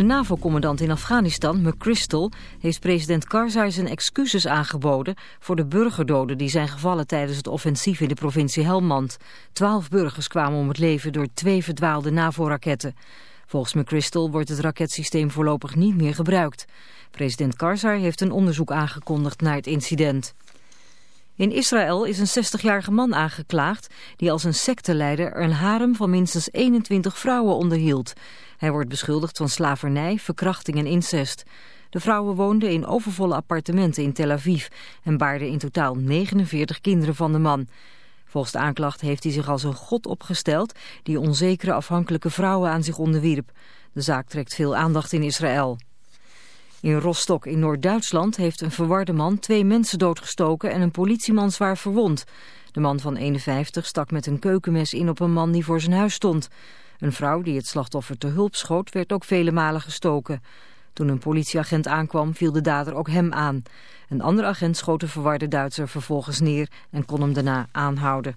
De NAVO-commandant in Afghanistan, McChrystal, heeft president Karzai zijn excuses aangeboden voor de burgerdoden die zijn gevallen tijdens het offensief in de provincie Helmand. Twaalf burgers kwamen om het leven door twee verdwaalde NAVO-raketten. Volgens McChrystal wordt het raketsysteem voorlopig niet meer gebruikt. President Karzai heeft een onderzoek aangekondigd naar het incident. In Israël is een 60-jarige man aangeklaagd die als een secteleider een harem van minstens 21 vrouwen onderhield. Hij wordt beschuldigd van slavernij, verkrachting en incest. De vrouwen woonden in overvolle appartementen in Tel Aviv en baarden in totaal 49 kinderen van de man. Volgens de aanklacht heeft hij zich als een god opgesteld die onzekere afhankelijke vrouwen aan zich onderwierp. De zaak trekt veel aandacht in Israël. In Rostock in Noord-Duitsland heeft een verwarde man twee mensen doodgestoken en een politieman zwaar verwond. De man van 51 stak met een keukenmes in op een man die voor zijn huis stond. Een vrouw die het slachtoffer te hulp schoot werd ook vele malen gestoken. Toen een politieagent aankwam viel de dader ook hem aan. Een andere agent schoot de verwarde Duitser vervolgens neer en kon hem daarna aanhouden.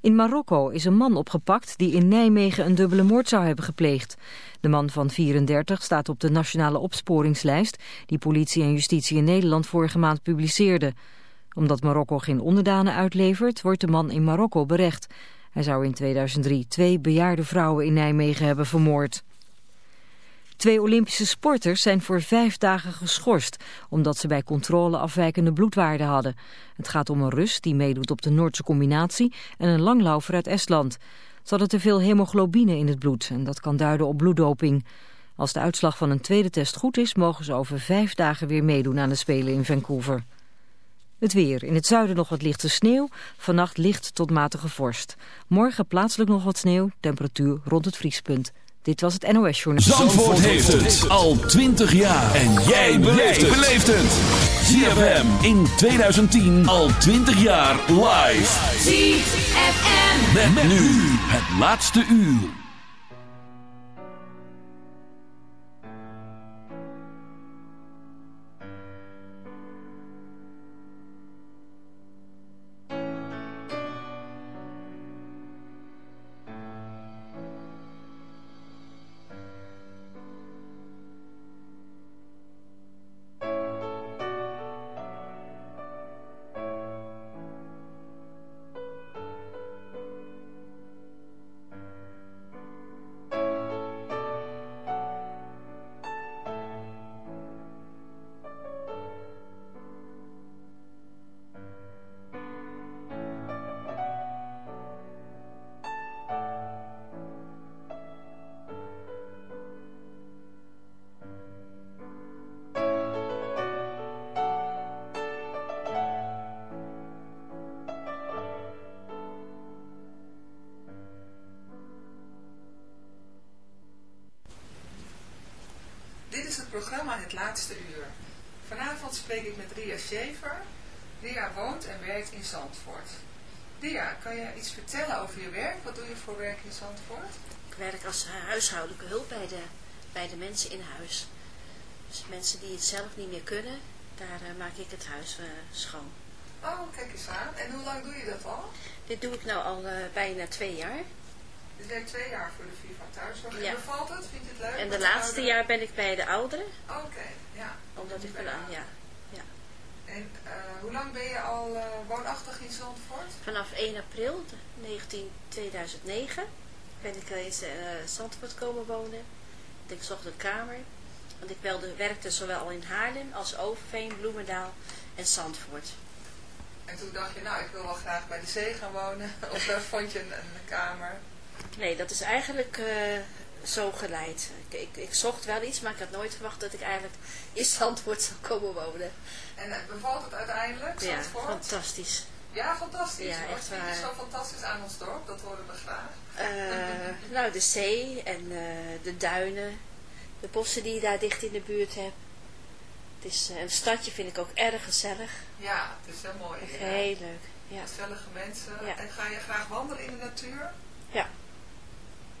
In Marokko is een man opgepakt die in Nijmegen een dubbele moord zou hebben gepleegd. De man van 34 staat op de nationale opsporingslijst die politie en justitie in Nederland vorige maand publiceerde. Omdat Marokko geen onderdanen uitlevert, wordt de man in Marokko berecht. Hij zou in 2003 twee bejaarde vrouwen in Nijmegen hebben vermoord. Twee Olympische sporters zijn voor vijf dagen geschorst... omdat ze bij controle afwijkende bloedwaarden hadden. Het gaat om een Rus die meedoet op de Noordse combinatie... en een langlaufer uit Estland. Ze hadden te veel hemoglobine in het bloed... en dat kan duiden op bloeddoping. Als de uitslag van een tweede test goed is... mogen ze over vijf dagen weer meedoen aan de Spelen in Vancouver. Het weer. In het zuiden nog wat lichte sneeuw. Vannacht licht tot matige vorst. Morgen plaatselijk nog wat sneeuw. Temperatuur rond het vriespunt. Dit was het NOS Journal. Zandvoort heeft het al 20 jaar. En jij beleeft het. ZFM in 2010 al 20 jaar live. ZFM. Met, nu het laatste uur. Laatste Uur. Vanavond spreek ik met Ria Schaefer. Ria woont en werkt in Zandvoort. Ria, kan je iets vertellen over je werk? Wat doe je voor werk in Zandvoort? Ik werk als huishoudelijke hulp bij de, bij de mensen in huis. Dus mensen die het zelf niet meer kunnen, daar uh, maak ik het huis uh, schoon. Oh, kijk eens aan. En hoe lang doe je dat al? Dit doe ik nou al uh, bijna twee jaar. Dus je werkt twee jaar voor de Viva Thuiszorg. Ja. En bevalt het? Vind je het leuk? En de laatste jaar ben ik bij de ouderen. Oké, okay, ja. Omdat ik ben, ja, ja. En hoe lang ben je al woonachtig in Zandvoort? Vanaf 1 april 19, 2009 ben ik in Zandvoort komen wonen. Ik zocht een kamer. Want ik wilde, werkte zowel in Haarlem als Overveen, Bloemendaal en Zandvoort. En toen dacht je, nou, ik wil wel graag bij de zee gaan wonen. Of daar vond je een, een kamer? Nee, dat is eigenlijk uh, zo geleid. Ik, ik, ik, zocht wel iets, maar ik had nooit verwacht dat ik eigenlijk in Zandvoort zou komen wonen. En uh, bevalt het uiteindelijk, Zandvoort? Ja, fantastisch. Ja, fantastisch. Ja, Wat vind je zo fantastisch aan ons dorp? Dat horen we graag. Uh, nou, de zee en de duinen. De bossen die je daar dicht in de buurt hebt. Het is, een stadje vind ik ook erg gezellig. Ja, het is heel mooi. Heel leuk. Ja. Gezellige mensen. Ja. En ga je graag wandelen in de natuur? Ja,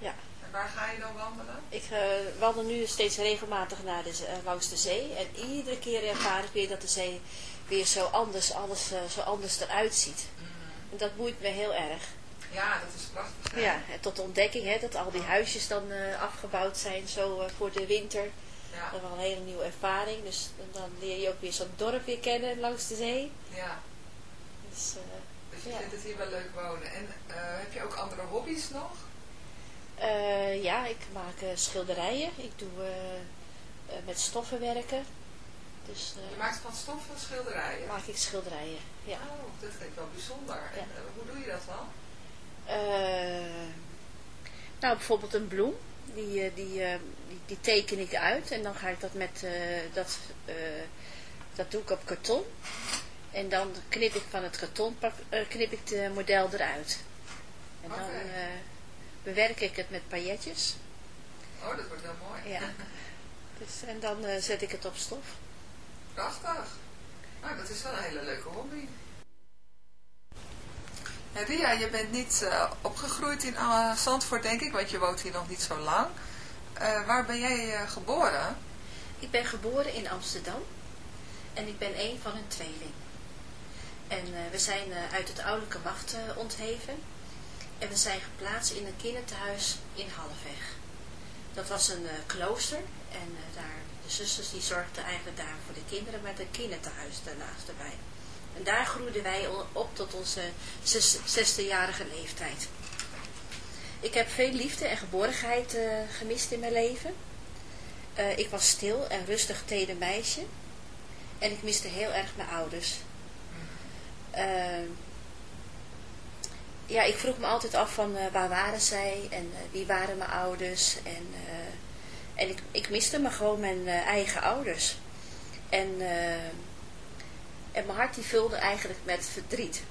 Ja. En waar ga je dan wandelen? Ik uh, wandel nu steeds regelmatig naar de, uh, langs de zee. En iedere keer ervaar ik weer dat de zee weer zo anders, alles uh, zo anders eruit ziet. Mm. En dat boeit me heel erg. Ja, dat is prachtig. Hè? Ja, en tot de ontdekking hè, dat al die huisjes dan afgebouwd zijn zo voor de winter. Ja. Dat is wel een hele nieuwe ervaring. Dus dan leer je ook weer zo'n dorp weer kennen langs de zee. Ja. Dus, dus je ja. vindt het hier wel leuk wonen. En heb je ook andere hobby's nog? Uh, ja, ik maak uh, schilderijen. Ik doe uh, met stoffen werken. Dus, je maakt van stoffen schilderijen? Maak ik schilderijen, ja. Oh, dat vind ik wel bijzonder. Ja. En, hoe doe je dat dan? nou, bijvoorbeeld een bloem. Die, die, die, die, teken ik uit. En dan ga ik dat met... dat, dat doe ik op karton. En dan knip ik van het karton knip ik de model eruit. En dan... Bewerk ik het met pailletjes. Oh, dat wordt wel mooi. Ja. Dus, en dan uh, zet ik het op stof. Prachtig. Nou, dat is wel een hele leuke hobby. En Ria, je bent niet uh, opgegroeid in uh, Zandvoort, denk ik, want je woont hier nog niet zo lang. waar ben jij geboren? Ik ben geboren in Amsterdam. En ik ben een van een tweeling. En we zijn uit het ouderlijke wacht ontheven. En we zijn geplaatst in een kinderthuis in Halfweg. Dat was een uh, klooster. En uh, daar, de zusters die zorgden eigenlijk daar voor de kinderen met een kinderthuis daarnaast erbij. En daar groeiden wij op tot onze zes, zesdejarige leeftijd. Ik heb veel liefde en geborenheid uh, gemist in mijn leven. ik was stil en rustig teder meisje. En ik miste heel erg mijn ouders ja, ik vroeg me altijd af van uh, waar waren zij en uh, wie waren mijn ouders. En, uh, en ik, ik miste me gewoon mijn eigen ouders. En, en mijn hart die vulde eigenlijk met verdriet.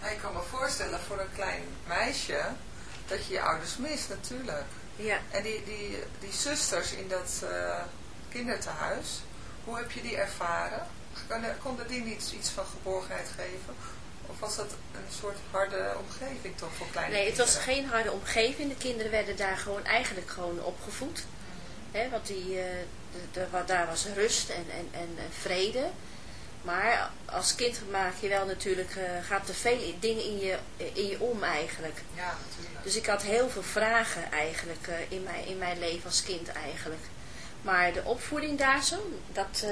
Ja. ik kan me voorstellen voor een klein meisje dat je je ouders mist natuurlijk. Ja. En die, die, die zusters in dat kinderthuis, hoe heb je die ervaren? Konden die niet iets van geborgenheid geven? Of was dat een soort harde omgeving toch voor kleine Nee, kinderen? het was geen harde omgeving. De kinderen werden daar gewoon eigenlijk gewoon opgevoed. Want die, uh, de, daar was rust en, en, en, vrede. Maar als kind maak je wel natuurlijk, uh, gaat er veel dingen in je, in je om eigenlijk. Ja, natuurlijk. Dus ik had heel veel vragen eigenlijk uh, in, mijn, in mijn leven als kind eigenlijk. Maar de opvoeding daar zo, dat,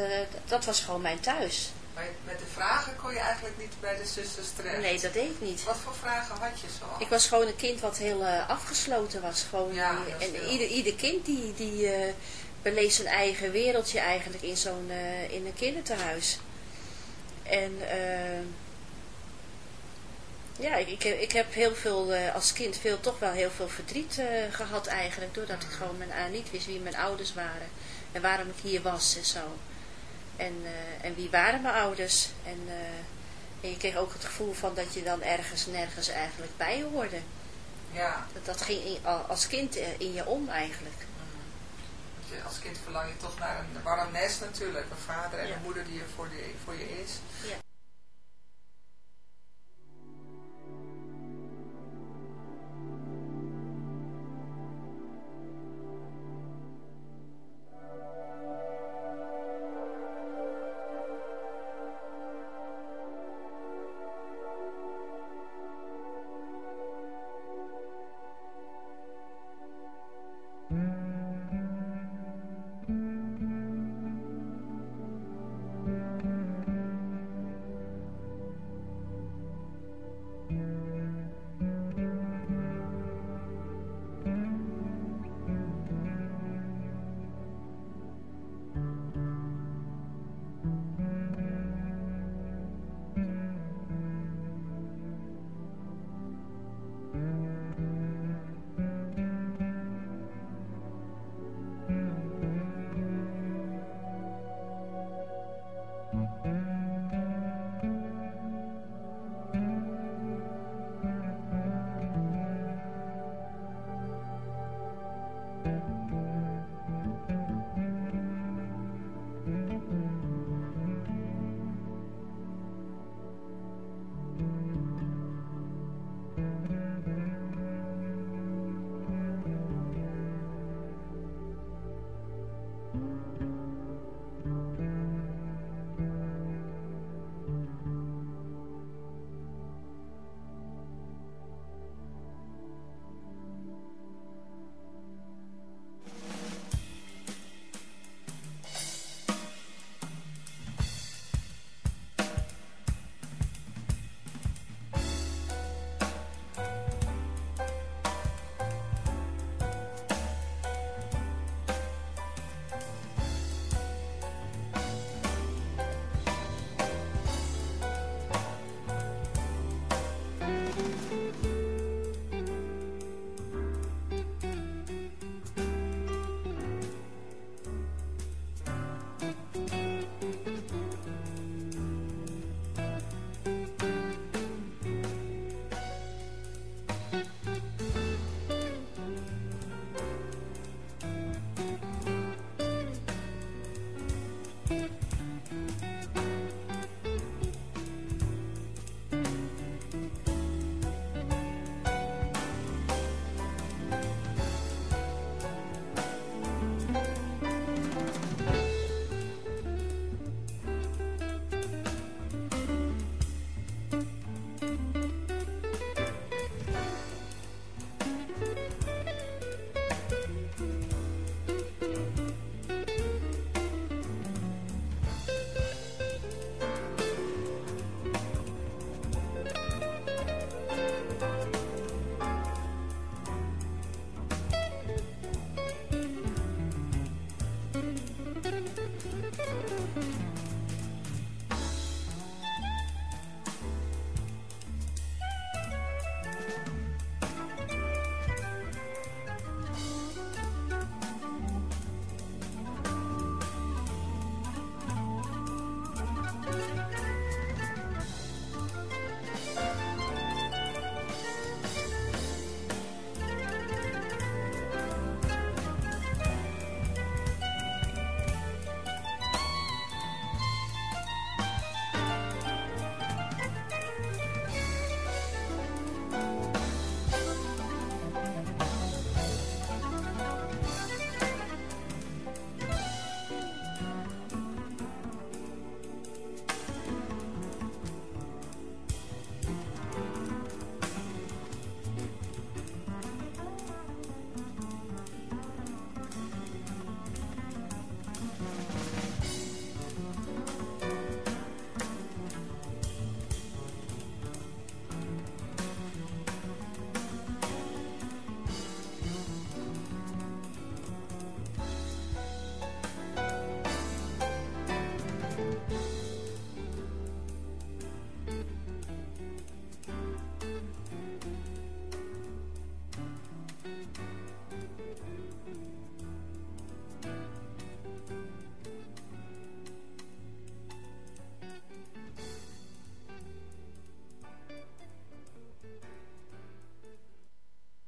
dat was gewoon mijn thuis. Met de vragen kon je eigenlijk niet bij de zusters terecht? Nee, dat deed ik niet. Wat voor vragen had je zo? Ik was gewoon een kind wat heel uh, afgesloten was. Gewoon, ja, en ieder, ieder kind die, die uh, beleeft zijn eigen wereldje eigenlijk in zo'n uh, in een kinderthuis. En ja, ik, ik, heb, ik heb heel veel als kind veel, toch wel heel veel verdriet gehad eigenlijk. Doordat ik gewoon mijn, niet wist wie mijn ouders waren. En waarom ik hier was en zo. En, uh, en wie waren mijn ouders? En, uh, en, je kreeg ook het gevoel van dat je dan ergens nergens eigenlijk bij hoorde. Ja. Dat, dat ging in, als kind in je om eigenlijk. Mm. Als kind verlang je toch naar een warm nest natuurlijk. Een vader en ja. een moeder die er voor, die, voor je is. Ja.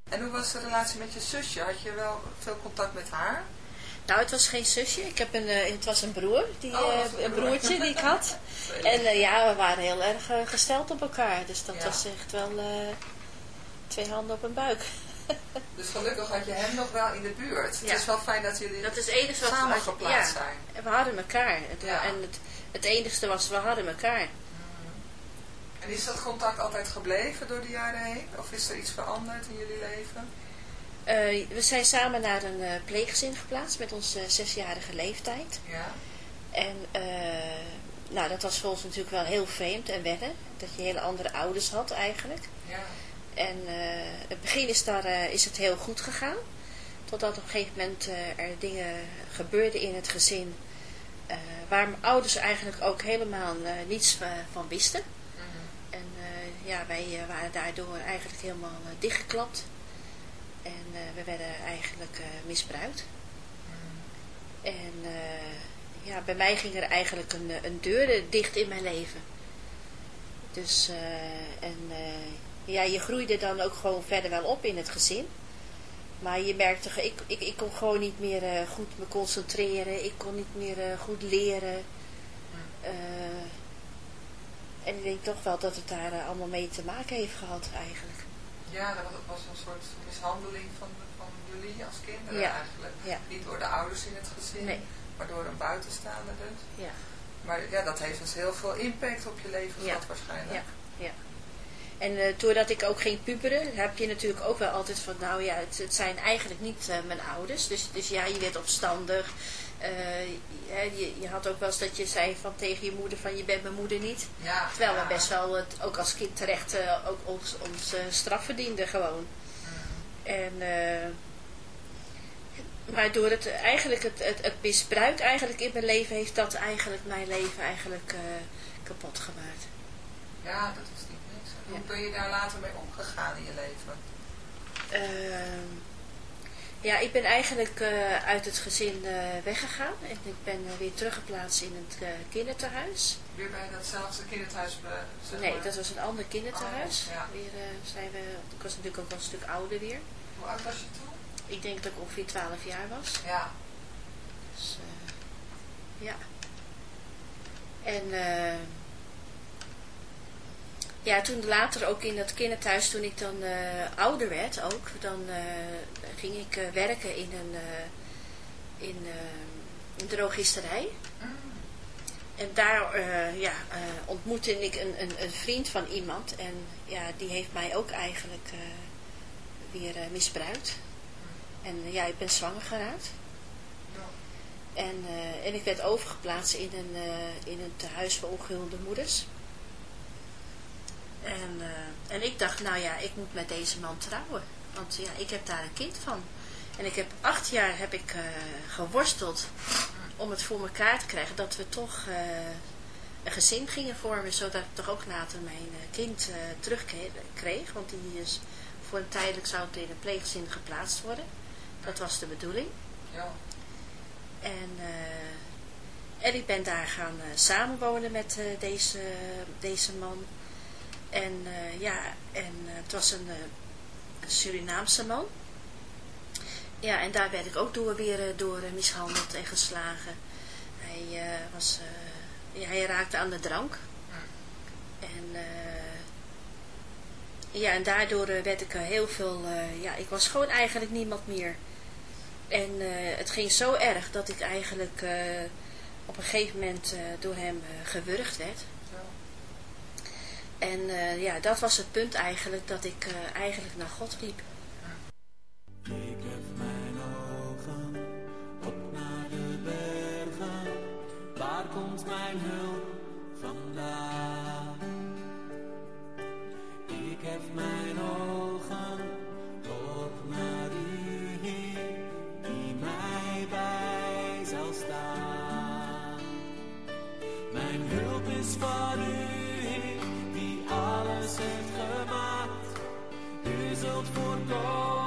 En hoe was de relatie met je zusje? Had je wel veel contact met haar? Nou, het was geen zusje. Ik heb een, uh, het was een broer, die, Oh, was een een broer. broertje die ik had. En uh, ja, we waren heel erg gesteld op elkaar. Dus dat Ja. was echt wel twee handen op een buik. Dus gelukkig had je hem nog wel in de buurt. Ja. Het is wel fijn dat jullie Dat is enige samen geplaatst ja. zijn. En we hadden elkaar. Het. En het, het enigste was, we hadden elkaar. En is dat contact altijd gebleven door de jaren heen? Of is er iets veranderd in jullie leven? Eh, we zijn samen naar een eh, pleeggezin geplaatst met onze zesjarige leeftijd. Ja. En eh, nou, dat was voor ons natuurlijk wel heel vreemd en wennen. Dat je hele andere ouders had eigenlijk. Ja. En het begin is, daar, is het heel goed gegaan. Totdat op een gegeven moment er dingen gebeurden in het gezin. waar mijn ouders eigenlijk ook helemaal niets van wisten. Ja, wij eh, waren daardoor eigenlijk helemaal eh, dichtgeklapt. En eh, we werden eigenlijk misbruikt. En ja, bij mij ging er eigenlijk een, een deur dicht in mijn leven. Dus, en ja, je groeide dan ook gewoon verder wel op in het gezin. Maar je merkte, ik, ik, ik kon gewoon niet meer goed me concentreren. Ik kon niet meer goed leren. En ik denk toch wel dat het daar eh, allemaal mee te maken heeft gehad eigenlijk. Ja, dat was, was een soort mishandeling van, van jullie als kinderen Ja. eigenlijk. Ja. Niet door de ouders in het gezin, Nee. maar door een buitenstaander dus. Ja. Maar ja, dat heeft dus heel veel impact op je leven Ja. gehad waarschijnlijk. Ja, ja. En eh, doordat ik ook ging puberen, heb je natuurlijk ook wel altijd van, nou ja, het, het zijn eigenlijk niet eh, mijn ouders. Dus, dus ja, je werd opstandig. Eh, je, je, je had ook wel eens dat je zei van tegen je moeder van, je bent mijn moeder niet. Ja, Terwijl ja. we best wel het ook als kind terecht eh, ook ons, ons eh, straf verdienden gewoon. En, eh, maar door het eigenlijk het, het, het misbruik eigenlijk in mijn leven heeft dat eigenlijk mijn leven eigenlijk eh, kapot gemaakt. Ja, dat is niet niks. En Hoe Ja. ben je daar later mee omgegaan in je leven? Ja, ik ben eigenlijk eh, uit het gezin eh, weggegaan en ik ben eh, weer teruggeplaatst in het kinderthuis. Weer bij datzelfde kinderthuis? Nee, dat was een ander kinderthuis. Oh, ja. Weer zijn we, ik was natuurlijk ook wel een stuk ouder weer. Hoe oud was je toen? Ik denk dat ik ongeveer 12 jaar was. Ja. Dus, ja. En eh, ja, toen later ook in dat kinderthuis, toen ik dan eh, ouder werd ook, dan eh, ging ik eh, werken in een, in, een drogisterij. Mm. En daar ja, ontmoette ik een, een, een vriend van iemand. En ja, die heeft mij ook eigenlijk weer misbruikt. En eh, ja, ik ben zwanger geraakt. Ja. En, en ik werd overgeplaatst in een, in een tehuis voor ongehulde moeders. En, eh, en ik dacht, nou ja, ik moet met deze man trouwen. Want ja, ik heb daar een kind van. En ik heb acht jaar heb ik eh, geworsteld om het voor elkaar te krijgen dat we toch een gezin gingen vormen, zodat ik toch ook later mijn kind terugkreeg. Want die is voor een tijdelijk zou het in een pleegzin geplaatst worden. Dat was de bedoeling. Ja. En, uh, en ik ben daar gaan uh, samenwonen met uh, deze, deze man. En ja, en het was een, een, Surinaamse man. Ja, en daar werd ik ook door, weer door mishandeld en geslagen. Hij, was, ja, hij raakte aan de drank. En ja, en daardoor werd ik heel veel, ja, ik was gewoon eigenlijk niemand meer. En het ging zo erg dat ik eigenlijk op een gegeven moment door hem gewurgd werd. En ja, dat was het punt eigenlijk dat ik eigenlijk naar God liep. Ik heb mijn ogen op naar de bergen, waar komt mijn hulp vandaan? wilt God.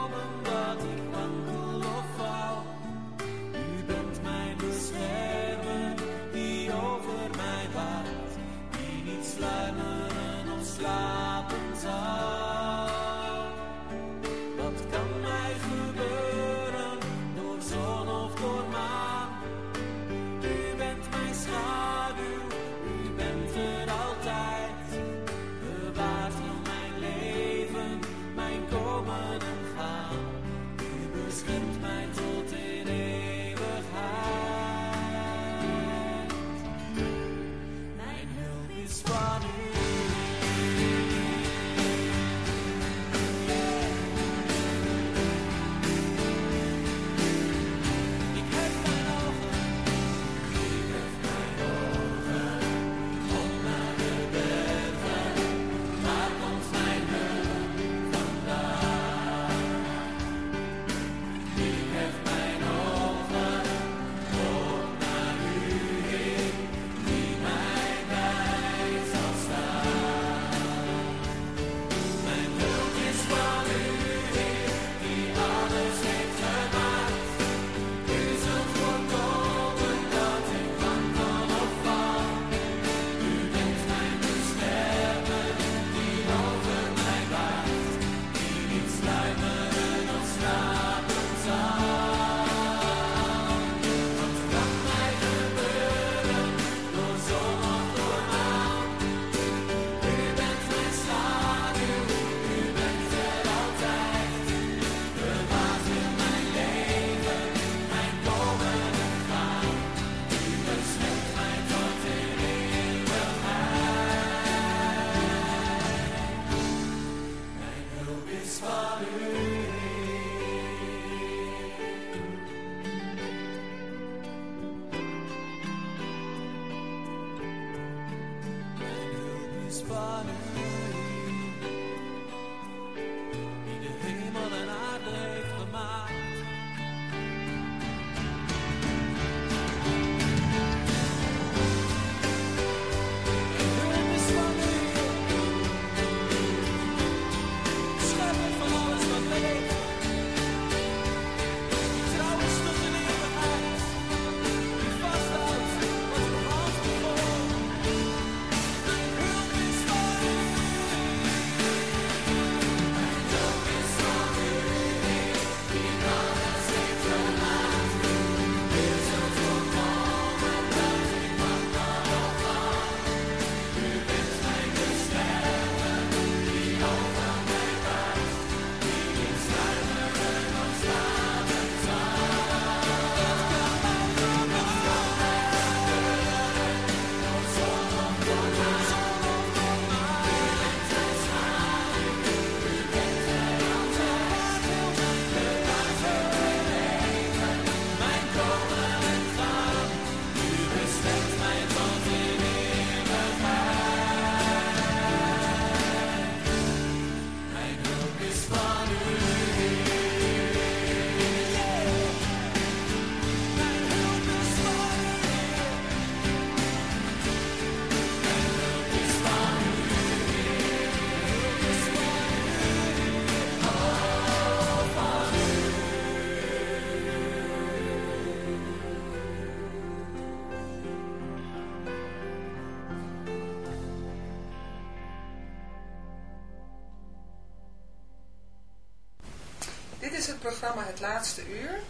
Programma Het Laatste Uur.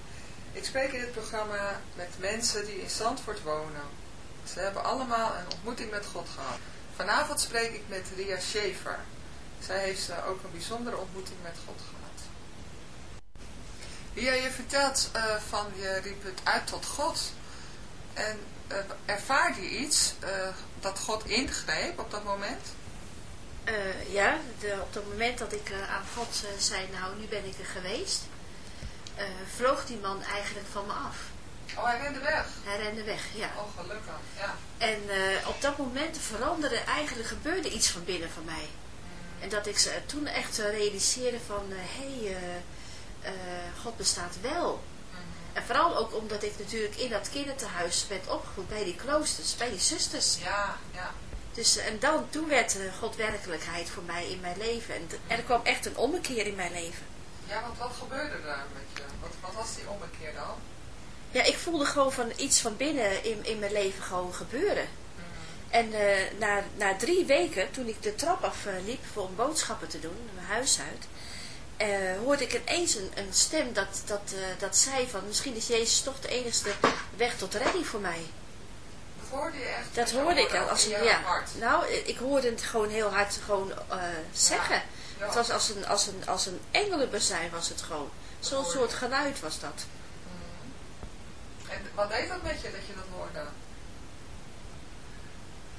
Ik spreek in dit programma met mensen die in Zandvoort wonen. Ze hebben allemaal een ontmoeting met God gehad. Vanavond spreek ik met Ria Schaefer. Zij heeft uh, ook een bijzondere ontmoeting met God gehad. Ria, je vertelt uh, van je riep het uit tot God. En uh, ervaar je iets dat God ingreep op dat moment? Ja, op het moment dat ik aan God zei, nou nu ben ik er geweest, vloog die man eigenlijk van me af. Oh, hij rende weg? Hij rende weg, ja. Oh, gelukkig, ja. En op dat moment veranderde, eigenlijk gebeurde iets van binnen van mij. Mm. En dat ik ze toen echt realiseerde van, hé, hey, God bestaat wel. Mm. En vooral ook omdat ik natuurlijk in dat kinderthuis werd opgevoed, bij die kloosters, bij die zusters. Ja, ja. Dus, en dan, toen werd uh, God werkelijkheid voor mij in mijn leven. En, en, er kwam echt een ommekeer in mijn leven. Ja, want wat gebeurde daar met je? Wat, wat was die ommekeer dan? Ja, ik voelde gewoon van iets van binnen in, in mijn leven gewoon gebeuren. Mm. En uh, na, na drie weken, toen ik de trap afliep voor om boodschappen te doen, mijn huis uit, hoorde ik ineens een, een stem dat, dat, dat zei van, misschien is Jezus toch de enige weg tot redding voor mij. Hoorde je echt dat hoorde ik als een, ja. Hart. Nou, ik hoorde het gewoon heel hard gewoon zeggen. Ja. Het was als een, als een, als een engelenbezijn was het gewoon. Zo'n soort geluid was dat. Mm. En wat deed dat met je, dat je dat hoorde?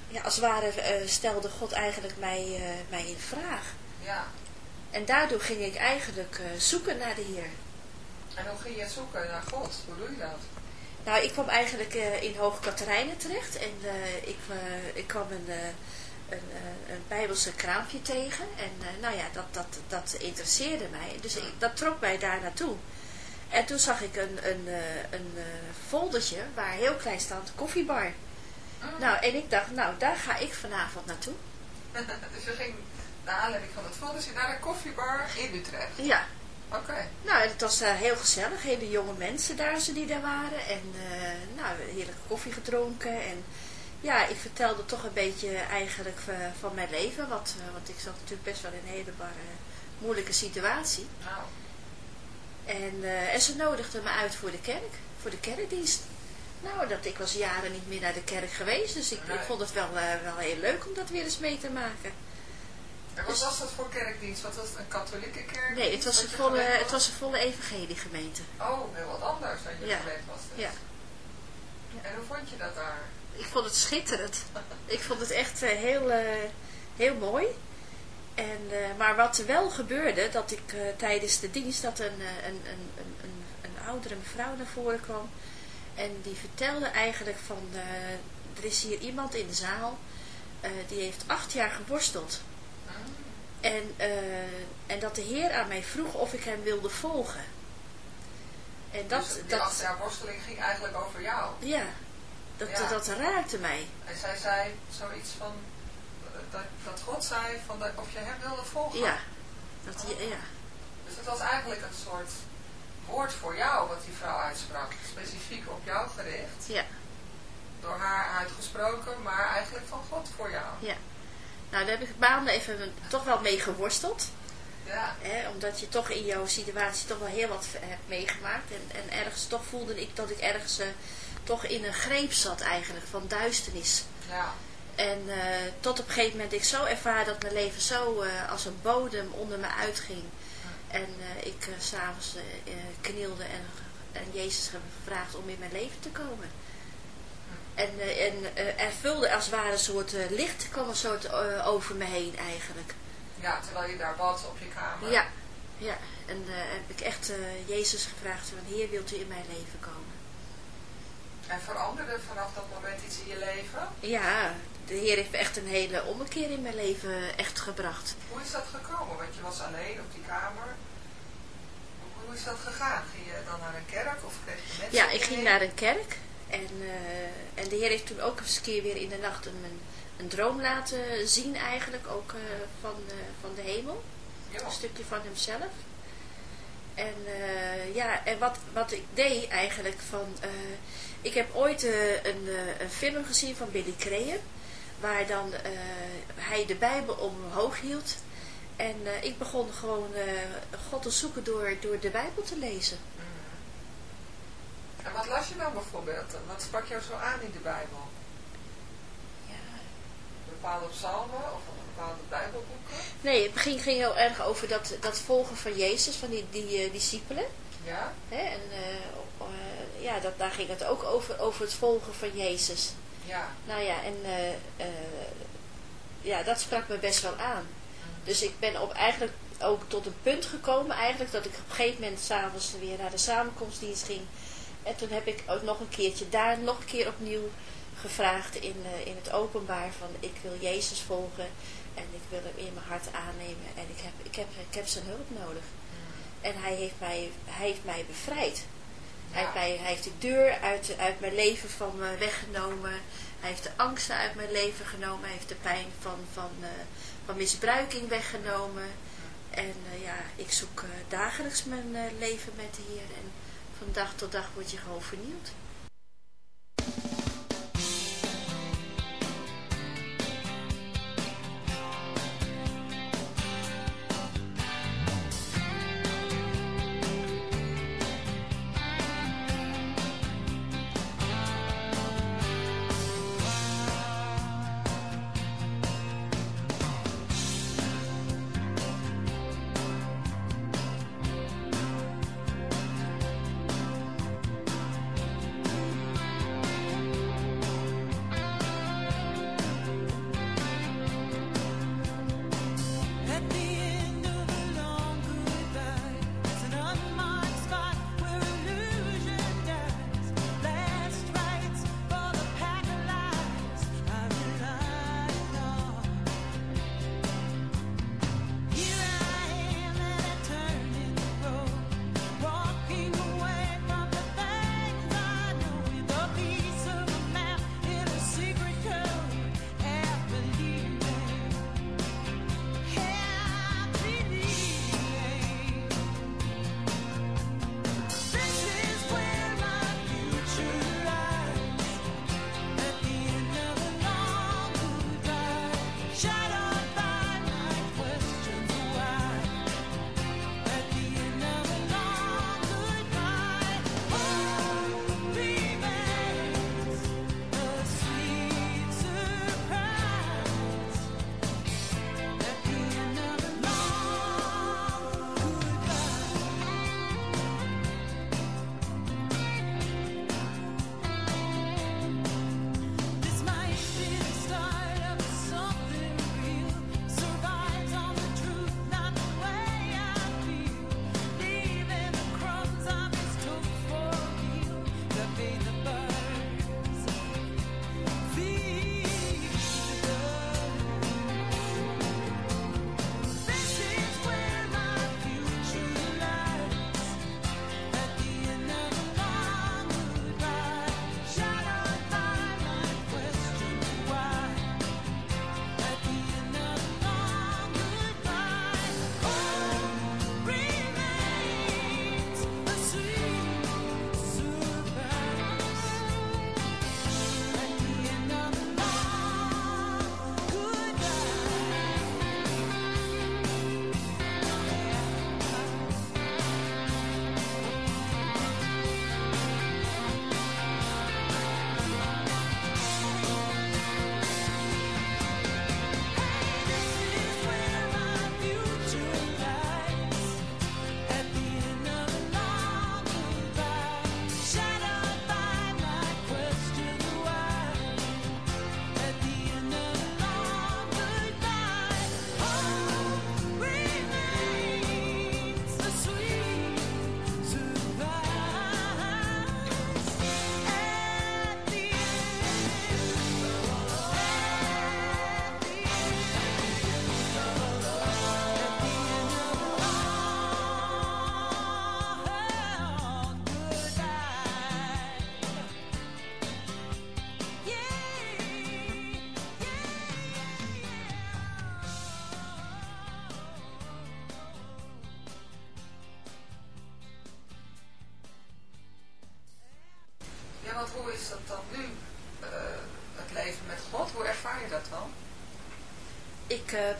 Ja, als het ware uh, stelde God eigenlijk mij, uh, mij in vraag. Ja. En daardoor ging ik eigenlijk zoeken naar de Heer. En hoe ging je zoeken naar God? Hoe doe je dat? Nou, ik kwam eigenlijk in Hoog Katerijnen terecht en ik, ik kwam een, een, een bijbelse kraampje tegen en nou ja, dat, dat, dat interesseerde mij. Dus ik, dat trok mij daar naartoe. En toen zag ik een, een, een foldertje waar heel klein staat koffiebar. Oh. Nou, en ik dacht, nou, daar ga ik vanavond naartoe. dus je ging naar aanleiding van het foldertje naar een koffiebar in Utrecht? Ja. Oké. Okay. Nou, het was uh, heel gezellig. Hele jonge mensen daar, ze die daar waren. En uh, nou, heerlijke koffie gedronken. En ja, ik vertelde toch een beetje eigenlijk uh, van mijn leven. Wat, want ik zat natuurlijk best wel in een hele moeilijke situatie. Nou. En, en ze nodigden me uit voor de kerk. Voor de kerkdienst. Nou, dat, ik was jaren niet meer naar de kerk geweest. Dus ik, nee. ik vond het wel, wel heel leuk om dat weer eens mee te maken. En wat was dat voor kerkdienst? Wat was het, een katholieke kerk? Nee, het was, een volle, het was een volle evangeliegemeente. Oh, heel wat anders dan je ja. gewend was. Dus. Ja. ja. En hoe vond je dat daar? Ik vond het schitterend. ik vond het echt uh, heel, uh, heel mooi. En, uh, maar wat er wel gebeurde, dat ik tijdens de dienst dat een, een, een, een, een, een oudere mevrouw naar voren kwam. En die vertelde eigenlijk van, er is hier iemand in de zaal, die heeft acht jaar geworsteld. En, uh, en dat de Heer aan mij vroeg of ik hem wilde volgen. En dat, dus die dat, acht jaar worsteling ging eigenlijk over jou? Ja, dat, ja. dat, dat raakte mij. En zij zei zoiets van, dat, dat God zei van of je hem wilde volgen? Ja. Dat, oh. ja. Dus het was eigenlijk een soort woord voor jou wat die vrouw uitsprak. Specifiek op jou gericht. Ja. Door haar uitgesproken, maar eigenlijk van God voor jou. Ja. Nou, daar heb ik maanden even toch wel mee geworsteld. Ja. Hè, omdat je toch in jouw situatie toch wel heel wat hebt meegemaakt. En, en ergens toch voelde ik dat ik ergens uh, toch in een greep zat eigenlijk van duisternis. Ja. En uh, tot op een gegeven moment ik zo ervaar dat mijn leven zo uh, als een bodem onder me uitging. Ja. En ik s'avonds knielde en, en Jezus gevraagd om in mijn leven te komen. En, uh, en uh, er vulde als het ware een soort uh, licht kwam een soort over me heen eigenlijk. Ja, terwijl je daar bad op je kamer. Ja, ja. En heb ik echt Jezus gevraagd van Heer, wilt u in mijn leven komen? En veranderde vanaf dat moment iets in je leven? Ja, de Heer heeft echt een hele ommekeer in mijn leven echt gebracht. Hoe is dat gekomen? Want je was alleen op die kamer. Hoe is dat gegaan? Ging je dan naar een kerk of kreeg je mensen Ja, ik ging naar een kerk. En, uh, en de Heer heeft toen ook eens een keer weer in de nacht een, een droom laten zien eigenlijk, ook uh, van, uh, van de hemel. Ja. Een stukje van hemzelf. En ja, en wat, wat ik deed eigenlijk van, ik heb ooit een, een film gezien van Billy Graham, waar dan hij de Bijbel omhoog hield. En eh, ik begon gewoon eh, God te zoeken door, door de Bijbel te lezen. En wat las je dan bijvoorbeeld? Wat sprak jou zo aan in de Bijbel? Ja. Bepaalde psalmen of bepaalde Bijbelboeken? Nee, het ging, ging heel erg over dat, dat volgen van Jezus, van die, die eh, discipelen. Ja? Hè? En eh, op, eh, ja, dat, daar ging het ook over, over het volgen van Jezus. Ja. Nou ja, en eh, eh, ja, dat sprak me best wel aan. Dus ik ben op eigenlijk ook tot een punt gekomen eigenlijk dat ik op een gegeven moment s'avonds weer naar de samenkomstdienst ging. En toen heb ik ook nog een keertje daar nog een keer opnieuw gevraagd in, eh, in het openbaar van ik wil Jezus volgen en ik wil hem in mijn hart aannemen en ik heb, ik heb, ik heb zijn hulp nodig. En hij heeft mij, hij heeft mij bevrijd. Hij, hij heeft de deur uit, uit mijn leven van me weggenomen. Hij heeft de angsten uit mijn leven genomen. Hij heeft de pijn van, van, eh, van misbruiking weggenomen. En eh, ja, ik zoek eh, dagelijks mijn leven met de Heer. En van dag tot dag word je gewoon vernieuwd.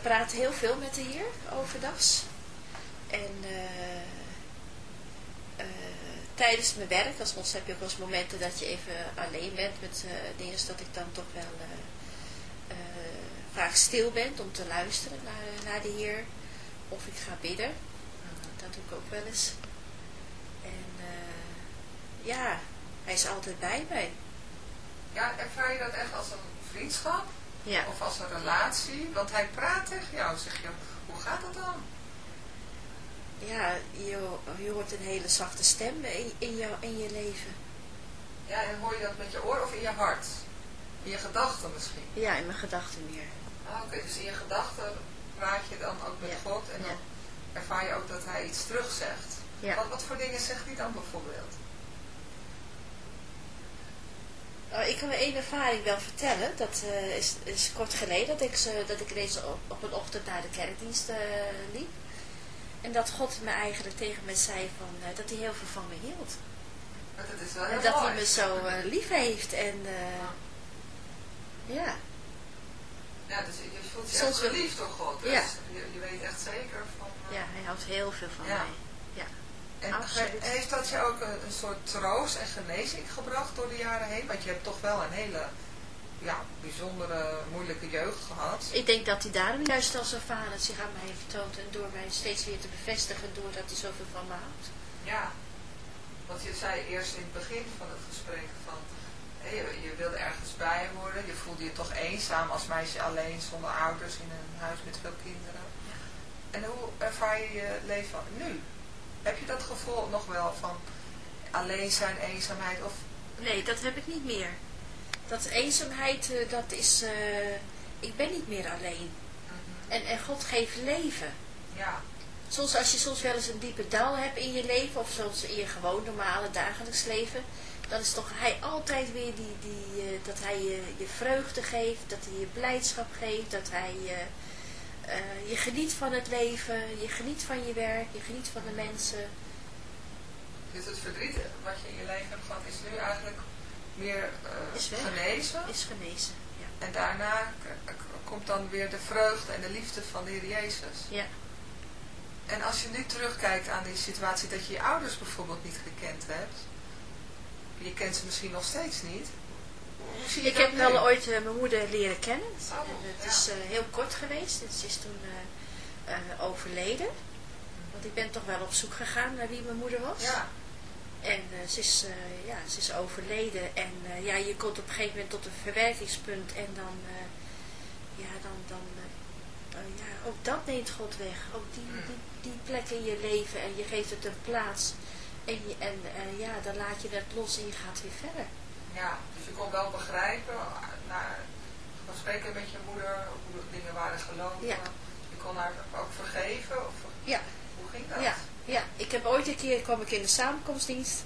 Praat heel veel met de Heer overdags. En eh, eh, tijdens mijn werk, als soms heb je ook wel eens momenten dat je even alleen bent met eh dingen, dat ik dan toch wel vaak stil ben om te luisteren naar, naar de Heer. Of ik ga bidden. Dat doe ik ook wel eens. En ja, hij is altijd bij mij. Ja, ervaar je dat echt als een vriendschap? Ja. Of als een relatie? Want hij praat tegen jou. Zeg je, hoe gaat dat dan? Ja, je, je hoort een hele zachte stem in, in, jou, in je leven. Ja, en hoor je dat met je oor of in je hart? In je gedachten misschien? Ja, in mijn gedachten meer. Ah, Oké, dus in je gedachten praat je dan ook met Ja. God en dan Ja. ervaar je ook dat hij iets terugzegt. Ja. Wat, wat voor dingen zegt hij dan bijvoorbeeld? Oh, ik kan me één ervaring wel vertellen. Dat eh, is, is kort geleden dat ik, ze, dat ik ineens op, op een ochtend naar de kerkdienst eh, liep. En dat God me eigenlijk tegen me zei van, eh, dat hij heel veel van me hield. Het is wel En dat mooi. hij me zo lief heeft. En eh, ja, Ja, dus je voelt je Soms echt verliefd door God. Dus Ja. je, je weet echt zeker van... ja, hij houdt heel veel van Ja. mij. En absoluut. heeft dat je ook een, soort troost en genezing gebracht door de jaren heen? Want je hebt toch wel een hele ja, bijzondere, moeilijke jeugd gehad. Ik denk dat hij daarom juist als een vader zich aan mij heeft vertoond. En door mij steeds weer te bevestigen doordat hij zoveel van me houdt. Ja, want je zei eerst in het begin van het gesprek van... je wilde ergens bij worden, je voelde je toch eenzaam als meisje alleen zonder ouders in een huis met veel kinderen. En hoe ervaar je je leven nu? Heb je dat gevoel nog wel van alleen zijn, eenzaamheid? Of, Nee, dat heb ik niet meer. Dat eenzaamheid, eh, dat is... eh, ik ben niet meer alleen. En, en God geeft leven. ja, Soms als je soms wel eens een diepe dal hebt in je leven, of soms in je gewoon normale dagelijks leven, dan is toch hij altijd weer die, die, eh, dat hij je, je vreugde geeft, dat hij je blijdschap geeft, dat hij je, eh, je geniet van het leven, je geniet van je werk, je geniet van de mensen. dus het verdriet wat je in je leven hebt gehad is nu eigenlijk meer eh, Is genezen. Is genezen. Ja. En daarna komt dan weer de vreugde en de liefde van de Heer Jezus. ja. En als je nu terugkijkt aan die situatie dat je je ouders bijvoorbeeld niet gekend hebt. Je kent ze misschien nog steeds niet. Ik dat heb wel ooit eh, mijn moeder leren kennen. Oh, En het is eh, heel kort geweest. en Ze is toen eh, overleden. Want ik ben toch wel op zoek gegaan naar wie mijn moeder was. Ja, En ze, is, ja, ze is overleden. En ja, je komt op een gegeven moment tot een verwerkingspunt. En dan, ja, dan, dan eh, ja, ook dat neemt God weg. Ook die, Mm. die, die plek in je leven. En je geeft het een plaats. En, je, en ja, dan laat je het los en je gaat weer verder. Ja, dus je kon wel begrijpen, naar, van spreken met je moeder, hoe dingen waren gelopen. Ja. Je kon haar ook vergeven. Of, Ja. Hoe ging dat? Ja, ja, ik heb ooit een keer, kwam ik in de samenkomstdienst,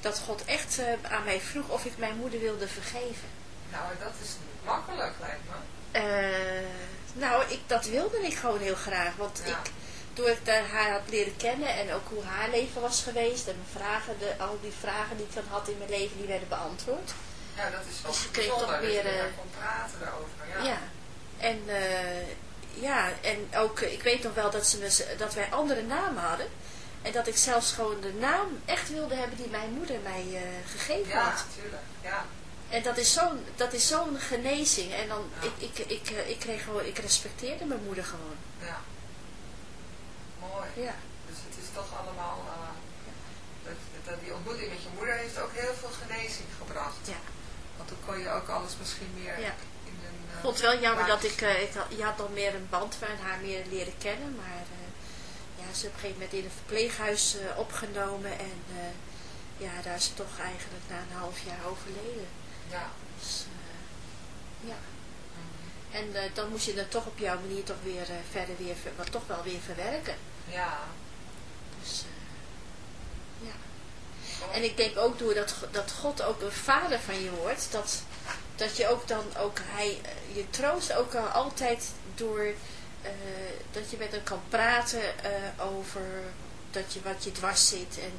dat God echt eh, aan mij vroeg of ik mijn moeder wilde vergeven. Nou, dat is niet makkelijk, lijkt me. Eh, nou, ik, dat wilde ik gewoon heel graag, want Ja. ik, toen ik haar had leren kennen en ook hoe haar leven was geweest en mijn vragen, de, al die vragen die ik dan had in mijn leven, die werden beantwoord. Ja, dat is wel Dus kreeg toch weer, eh, kon praten daarover. Ja. Ja, en, eh, ja, en ook, eh, ik weet nog wel dat, ze me, dat wij andere namen hadden. En dat ik zelfs gewoon de naam echt wilde hebben die mijn moeder mij eh, gegeven Ja, had. natuurlijk. Ja. En dat is zo'n dat is zo'n genezing. En dan, Ja. ik, ik, ik, ik, kreeg gewoon, ik respecteerde mijn moeder gewoon. ja. Mooi. Ja, Dus het is toch allemaal... eh, dat, dat die ontmoeting met je moeder heeft ook heel veel genezing gebracht. ja. Want toen kon je ook alles misschien meer Ja. in een... eh, Ik vond het wel jammer dat ik, eh, ik had, je had dan meer een band van haar meer leren kennen. Maar ja, ze is op een gegeven moment in een verpleeghuis opgenomen. En ja, daar is ze toch eigenlijk na een half jaar overleden. Ja. Dus, ja. Mhm. En dan moest je dan toch op jouw manier toch weer verder weer, maar toch wel weer verwerken. Ja. Dus, eh, ja. En ik denk ook doordat Go- dat God ook een vader van je wordt, dat, dat je ook dan ook, hij, eh, je troost ook al altijd door eh, dat je met hem kan praten over dat je, wat je dwars zit. En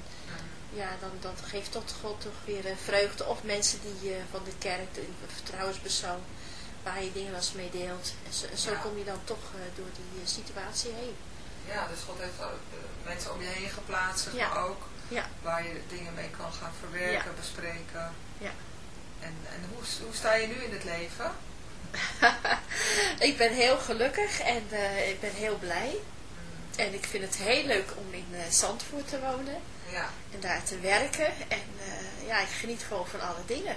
ja, dan, dan geeft tot God toch weer een vreugde. Of mensen die eh, van de kerk, de vertrouwenspersoon, waar je dingen eens mee deelt. En zo, en zo Ja. kom je dan toch door die situatie heen. Ja, dus God heeft eh, mensen om je heen geplaatst, zeg Ja. maar ook. Ja. Waar je dingen mee kan gaan verwerken, Ja. bespreken. Ja. En, en hoe, hoe sta je nu in het leven? ik ben heel gelukkig en eh, ik ben heel blij. En ik vind het heel leuk om in eh, Zandvoort te wonen Ja. en daar te werken. En ja, ik geniet gewoon van alle dingen.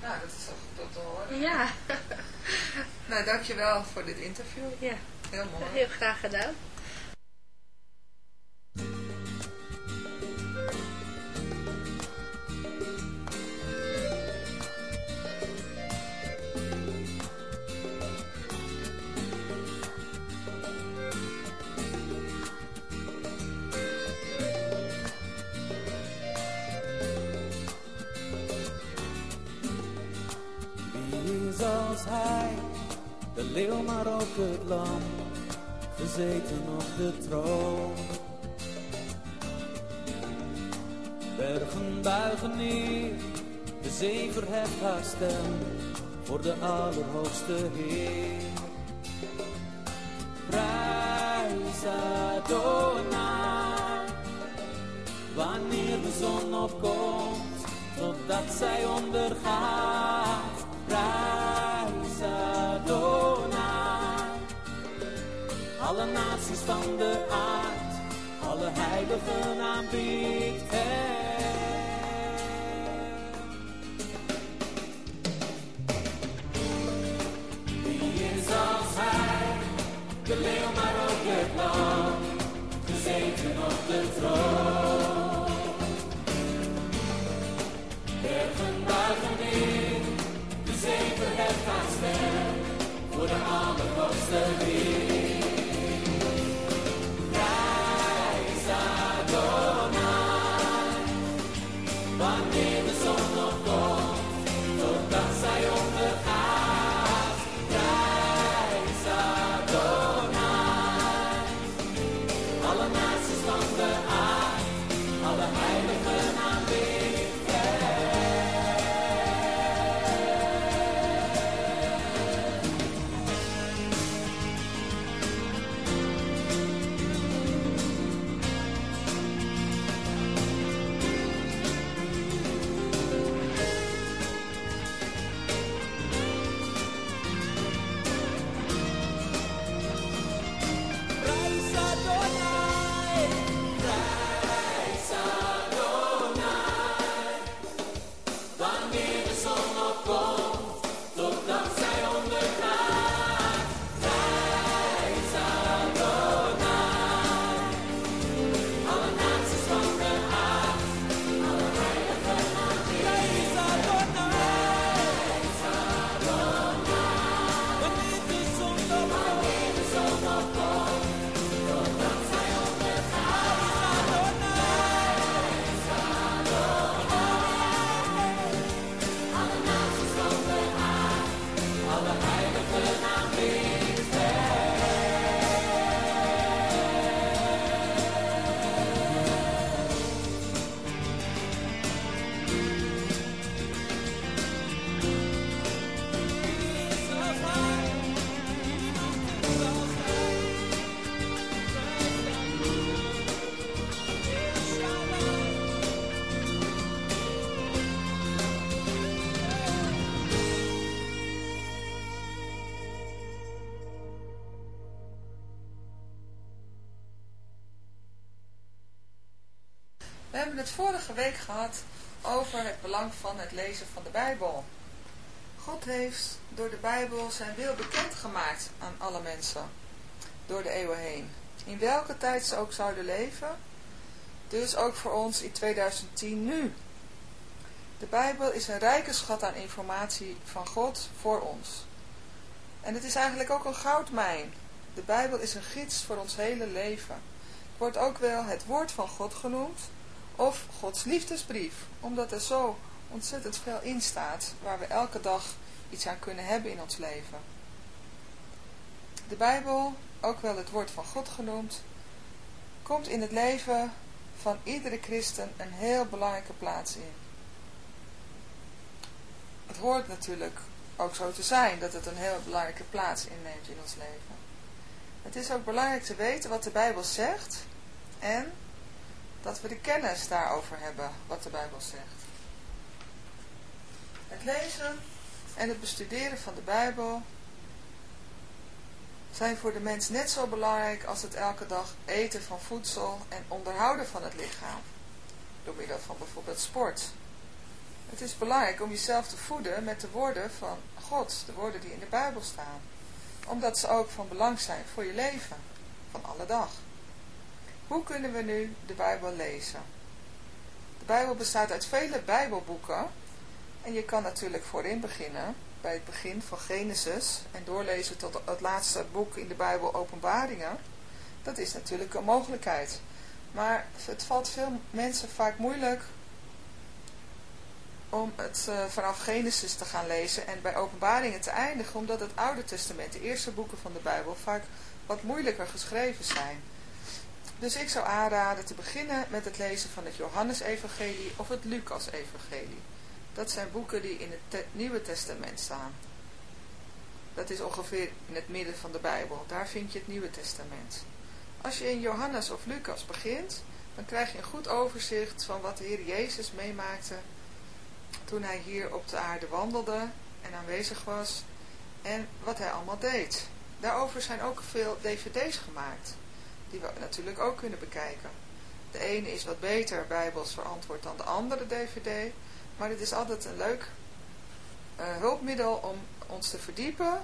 Nou, dat is wel goed om te horen. Ja, Nou, dankjewel voor dit interview. ja. Heel mooi. heel graag gedaan. Wie is als hij, de gezeten op de troon. Bergen buigen neer, de zee verheft haar stem voor de Allerhoogste Heer. Prijs Adonai, wanneer de zon opkomt, totdat zij ondergaat. Alle naties van de aard, alle heiligen aanbiedt hem. Wie is als hij, de leeuw maar ook het lam, gezeten op de troon. Bergen buigen neer, de zee verheft haar stem, voor de allerhoogste Heer. Vorige week gehad over het belang van het lezen van de Bijbel. God heeft door de Bijbel zijn wil bekendgemaakt aan alle mensen, door de eeuwen heen. In welke tijd ze ook zouden leven, dus ook voor ons in 2010 nu. De Bijbel is een rijke schat aan informatie van God voor ons. En het is eigenlijk ook een goudmijn. De Bijbel is een gids voor ons hele leven. Het wordt ook wel het woord van God genoemd, of Gods liefdesbrief, omdat er zo ontzettend veel in staat waar we elke dag iets aan kunnen hebben in ons leven. De Bijbel, ook wel het woord van God genoemd, komt in het leven van iedere christen een heel belangrijke plaats in. het hoort natuurlijk ook zo te zijn dat het een heel belangrijke plaats inneemt in ons leven. Het is ook belangrijk te weten wat de Bijbel zegt en dat we de kennis daarover hebben wat de Bijbel zegt. Het lezen en het bestuderen van de Bijbel zijn voor de mens net zo belangrijk als het elke dag eten van voedsel en onderhouden van het lichaam. Door middel van bijvoorbeeld sport. Het is belangrijk om jezelf te voeden met de woorden van God, de woorden die in de Bijbel staan. Omdat ze ook van belang zijn voor je leven, van alle dag. Hoe kunnen we nu de Bijbel lezen? De Bijbel bestaat uit vele Bijbelboeken en je kan natuurlijk voorin beginnen bij het begin van Genesis en doorlezen tot het laatste boek in de Bijbel, Openbaringen. Dat is natuurlijk een mogelijkheid. Maar het valt veel mensen vaak moeilijk om het uh, vanaf Genesis te gaan lezen en bij openbaringen te eindigen, omdat het Oude Testament, de eerste boeken van de Bijbel, vaak wat moeilijker geschreven zijn. Dus ik zou aanraden te beginnen met het lezen van het Johannesevangelie of het Lucas-evangelie. Dat zijn boeken die in het Nieuwe Testament staan. Dat is ongeveer in het midden van de Bijbel. Daar vind je het Nieuwe Testament. Als je in Johannes of Lucas begint, dan krijg je een goed overzicht van wat de Heer Jezus meemaakte toen hij hier op de aarde wandelde en aanwezig was en wat hij allemaal deed. Daarover zijn ook veel dvd's gemaakt, die we natuurlijk ook kunnen bekijken. De ene is wat beter bijbels verantwoord dan de andere dvd, maar het is altijd een leuk uh, hulpmiddel om ons te verdiepen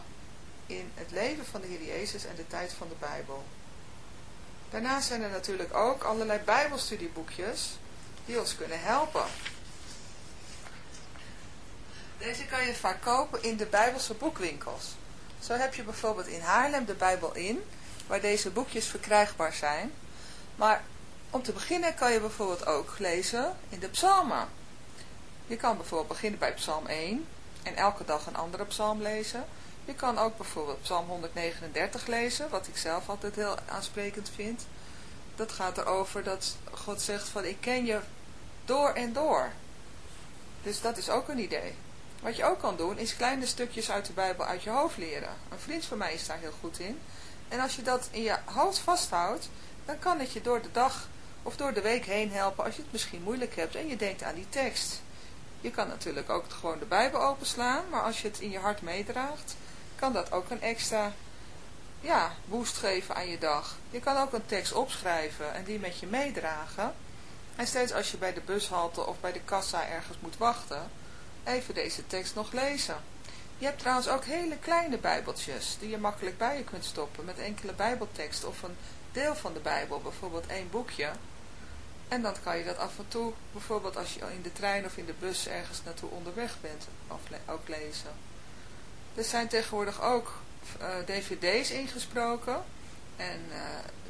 in het leven van de Heer Jezus en de tijd van de Bijbel. Daarnaast zijn er natuurlijk ook allerlei bijbelstudieboekjes die ons kunnen helpen. Deze kan je vaak kopen in de Bijbelse boekwinkels. Zo heb je bijvoorbeeld in Haarlem de Bijbel in, waar deze boekjes verkrijgbaar zijn. Maar om te beginnen kan je bijvoorbeeld ook lezen in de psalmen. Je kan bijvoorbeeld beginnen bij psalm 1 en elke dag een andere psalm lezen. Je kan ook bijvoorbeeld psalm 139 lezen, wat ik zelf altijd heel aansprekend vind. Dat gaat erover dat God zegt van ik ken je door en door. Dus dat is ook een idee. Wat je ook kan doen, is kleine stukjes uit de Bijbel uit je hoofd leren. Een vriend van mij is daar heel goed in. En als je dat in je hoofd vasthoudt, dan kan het je door de dag of door de week heen helpen als je het misschien moeilijk hebt en je denkt aan die tekst. Je kan natuurlijk ook gewoon de Bijbel openslaan, maar als je het in je hart meedraagt, kan dat ook een extra ja, boost geven aan je dag. Je kan ook een tekst opschrijven en die met je meedragen. En steeds als je bij de bushalte of bij de kassa ergens moet wachten, even deze tekst nog lezen. Je hebt trouwens ook hele kleine bijbeltjes die je makkelijk bij je kunt stoppen met enkele bijbelteksten of een deel van de bijbel, bijvoorbeeld één boekje. En dan kan je dat af en toe, bijvoorbeeld als je in de trein of in de bus ergens naartoe onderweg bent, ook lezen. Er zijn tegenwoordig ook uh, dvd's ingesproken en uh,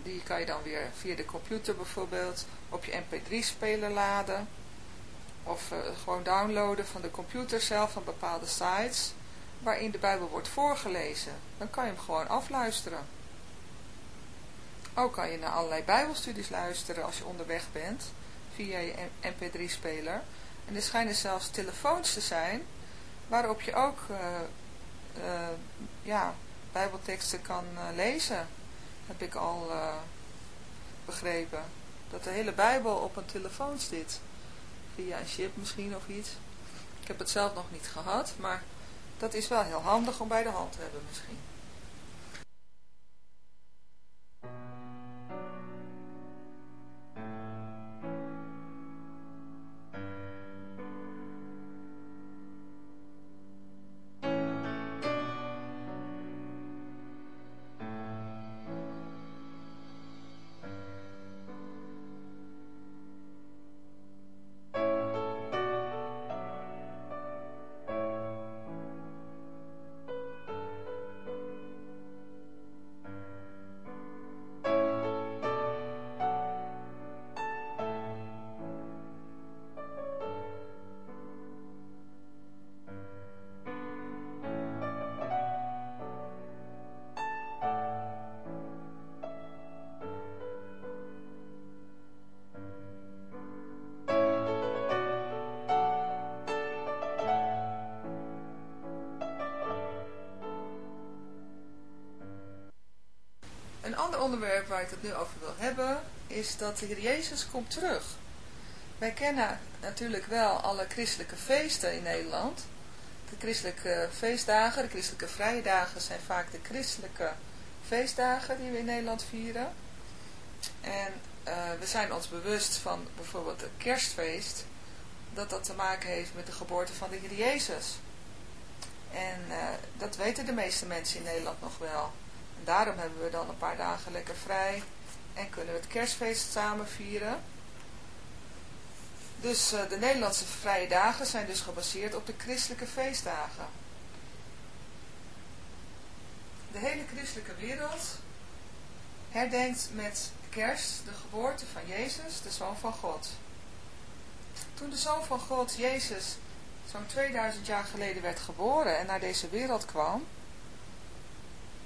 die kan je dan weer via de computer bijvoorbeeld op je mp3-speler laden of uh, gewoon downloaden van de computer zelf van bepaalde sites waarin de Bijbel wordt voorgelezen. Dan kan je hem gewoon afluisteren. Ook kan je naar allerlei Bijbelstudies luisteren als je onderweg bent via je mp3-speler. En er schijnen zelfs telefoons te zijn waarop je ook uh, uh, ja, Bijbelteksten kan lezen. Heb ik al begrepen. Dat de hele Bijbel op een telefoon zit via een chip misschien of iets. Ik heb het zelf nog niet gehad, maar dat is wel heel handig om bij de hand te hebben misschien. Waar ik het nu over wil hebben, is dat de Heer Jezus komt terug. Wij kennen natuurlijk wel alle christelijke feesten in Nederland. De christelijke feestdagen, de christelijke vrije dagen zijn vaak de christelijke feestdagen die we in Nederland vieren. En eh, we zijn ons bewust van bijvoorbeeld het kerstfeest, dat dat te maken heeft met de geboorte van de Heer Jezus. En eh, dat weten de meeste mensen in Nederland nog wel. Daarom hebben we dan een paar dagen lekker vrij en kunnen we het kerstfeest samen vieren. Dus eh, de Nederlandse vrije dagen zijn dus gebaseerd op de christelijke feestdagen. De hele christelijke wereld herdenkt met kerst de geboorte van Jezus, de Zoon van God. Toen de Zoon van God, Jezus, zo'n 2000 jaar geleden werd geboren en naar deze wereld kwam,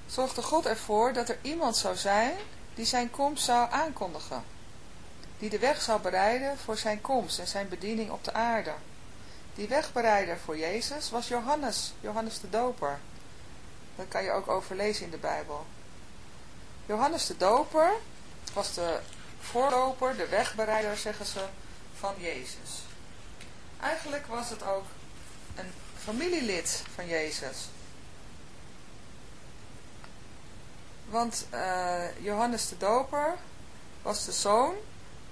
zorgde God ervoor dat er iemand zou zijn die zijn komst zou aankondigen. Die de weg zou bereiden voor zijn komst en zijn bediening op de aarde. Die wegbereider voor Jezus was Johannes, Johannes de Doper. Dat kan je ook overlezen in de Bijbel. Johannes de Doper was de voorloper, de wegbereider, zeggen ze, van Jezus. Eigenlijk was het ook een familielid van Jezus. Want uh, Johannes de Doper was de zoon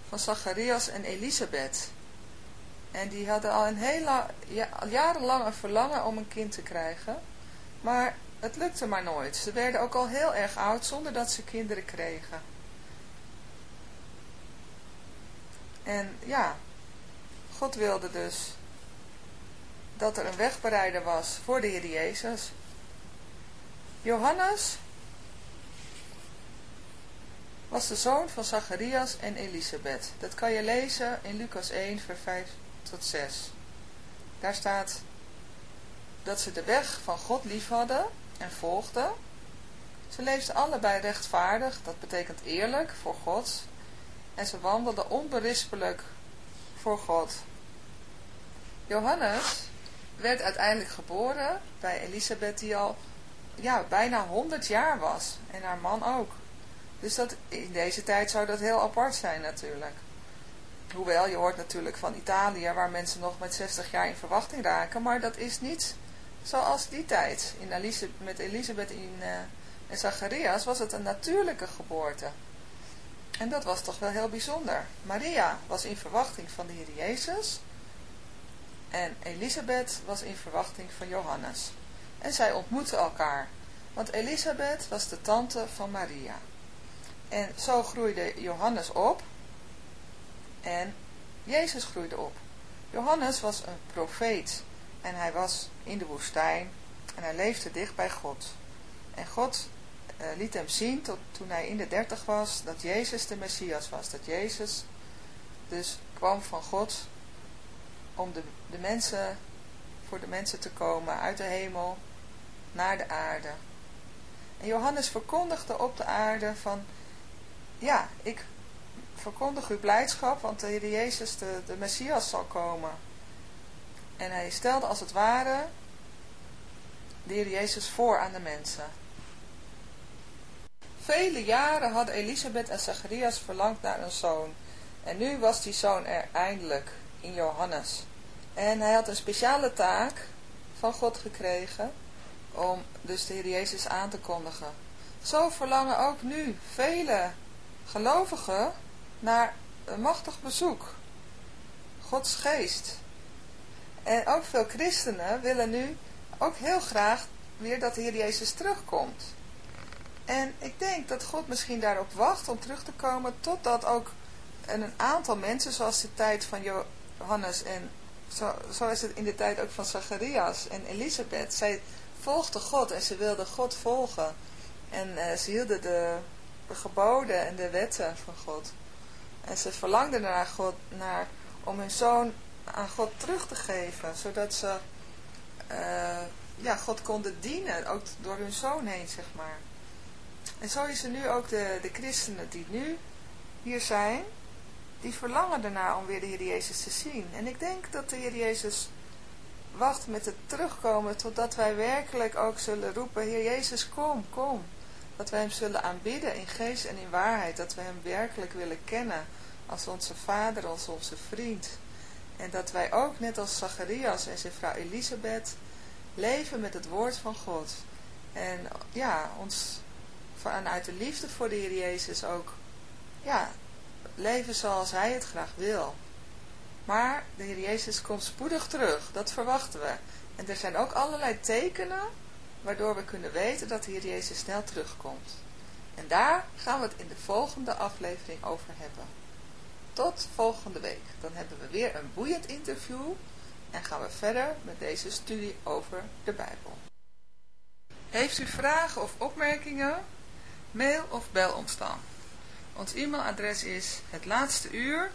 van Zacharias en Elisabeth. En die hadden al een heel ja, al jarenlang een verlangen om een kind te krijgen. Maar het lukte maar nooit. Ze werden ook al heel erg oud zonder dat ze kinderen kregen. En ja, God wilde dus dat er een wegbereider was voor de Heer Jezus. Johannes was de zoon van Zacharias en Elisabeth. Dat kan je lezen in Lucas 1, vers 5 tot 6. Daar staat dat ze de weg van God lief hadden en volgden. Ze leefden allebei rechtvaardig, dat betekent eerlijk voor God. En ze wandelden onberispelijk voor God. Johannes werd uiteindelijk geboren bij Elisabeth die al ja, bijna 100 jaar was. En haar man ook. Dus dat, in deze tijd zou dat heel apart zijn natuurlijk. Hoewel, je hoort natuurlijk van Italië waar mensen nog met 60 jaar in verwachting raken. Maar dat is niet zoals die tijd. In Elise, met Elisabeth in, uh, en Zacharias was het een natuurlijke geboorte. En dat was toch wel heel bijzonder. Maria was in verwachting van de Heer Jezus. En Elisabeth was in verwachting van Johannes. En zij ontmoetten elkaar. Want Elisabeth was de tante van Maria. En zo groeide Johannes op. En Jezus groeide op. Johannes was een profeet. En hij was in de woestijn. En hij leefde dicht bij God. En God uh, liet hem zien tot, toen hij in de dertig was. Dat Jezus de Messias was. Dat Jezus dus kwam van God. Om de, de mensen, voor de mensen te komen uit de hemel naar de aarde. En Johannes verkondigde op de aarde van ja, ik verkondig uw blijdschap, want de Heer Jezus, de, de Messias, zal komen. En hij stelde als het ware de Heer Jezus voor aan de mensen. Vele jaren hadden Elisabeth en Zacharias verlangd naar een zoon. En nu was die zoon er eindelijk, in Johannes. En hij had een speciale taak van God gekregen, om dus de Heer Jezus aan te kondigen. Zo verlangen ook nu vele gelovigen naar een machtig bezoek. Gods geest. En ook veel christenen willen nu ook heel graag weer dat de Heer Jezus terugkomt. En ik denk dat God misschien daarop wacht om terug te komen totdat ook een aantal mensen, zoals de tijd van Johannes en zo, zo is het in de tijd ook van Zacharias en Elisabeth. Zij volgden God en ze wilden God volgen. En uh, ze hielden de de geboden en de wetten van God. En ze verlangden naar God, naar, om hun zoon aan God terug te geven, zodat ze uh, ja, God konden dienen, ook door hun zoon heen, zeg maar. En zo is er nu ook de, de christenen die nu hier zijn, die verlangen ernaar om weer de Heer Jezus te zien. En ik denk dat de Heer Jezus wacht met het terugkomen, totdat wij werkelijk ook zullen roepen, Heer Jezus, kom, kom. Dat wij hem zullen aanbidden in geest en in waarheid. Dat wij hem werkelijk willen kennen als onze vader, als onze vriend. En dat wij ook, net als Zacharias en zijn vrouw Elisabeth, leven met het woord van God. En ja, ons vanuit de liefde voor de Heer Jezus ook, ja, leven zoals Hij het graag wil. Maar de Heer Jezus komt spoedig terug, dat verwachten we. En er zijn ook allerlei tekenen waardoor we kunnen weten dat de Heer Jezus snel terugkomt. En daar gaan we het in de volgende aflevering over hebben. Tot volgende week. Dan hebben we weer een boeiend interview en gaan we verder met deze studie over de Bijbel. Heeft u vragen of opmerkingen? Mail of bel ons dan. Ons e-mailadres is het laatste uur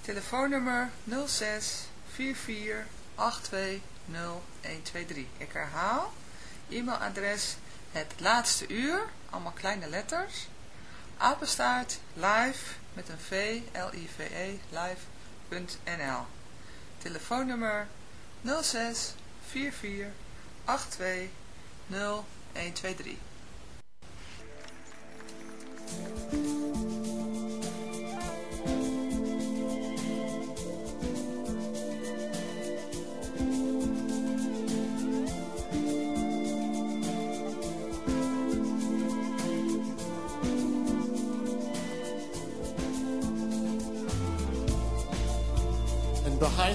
Telefoonnummer 06 44 82 0123. Ik herhaal. E-mailadres het laatste uur, allemaal kleine letters. Apenstaart live met een V, L-I-V-E, live.nl. Telefoonnummer 06 44 82 0123.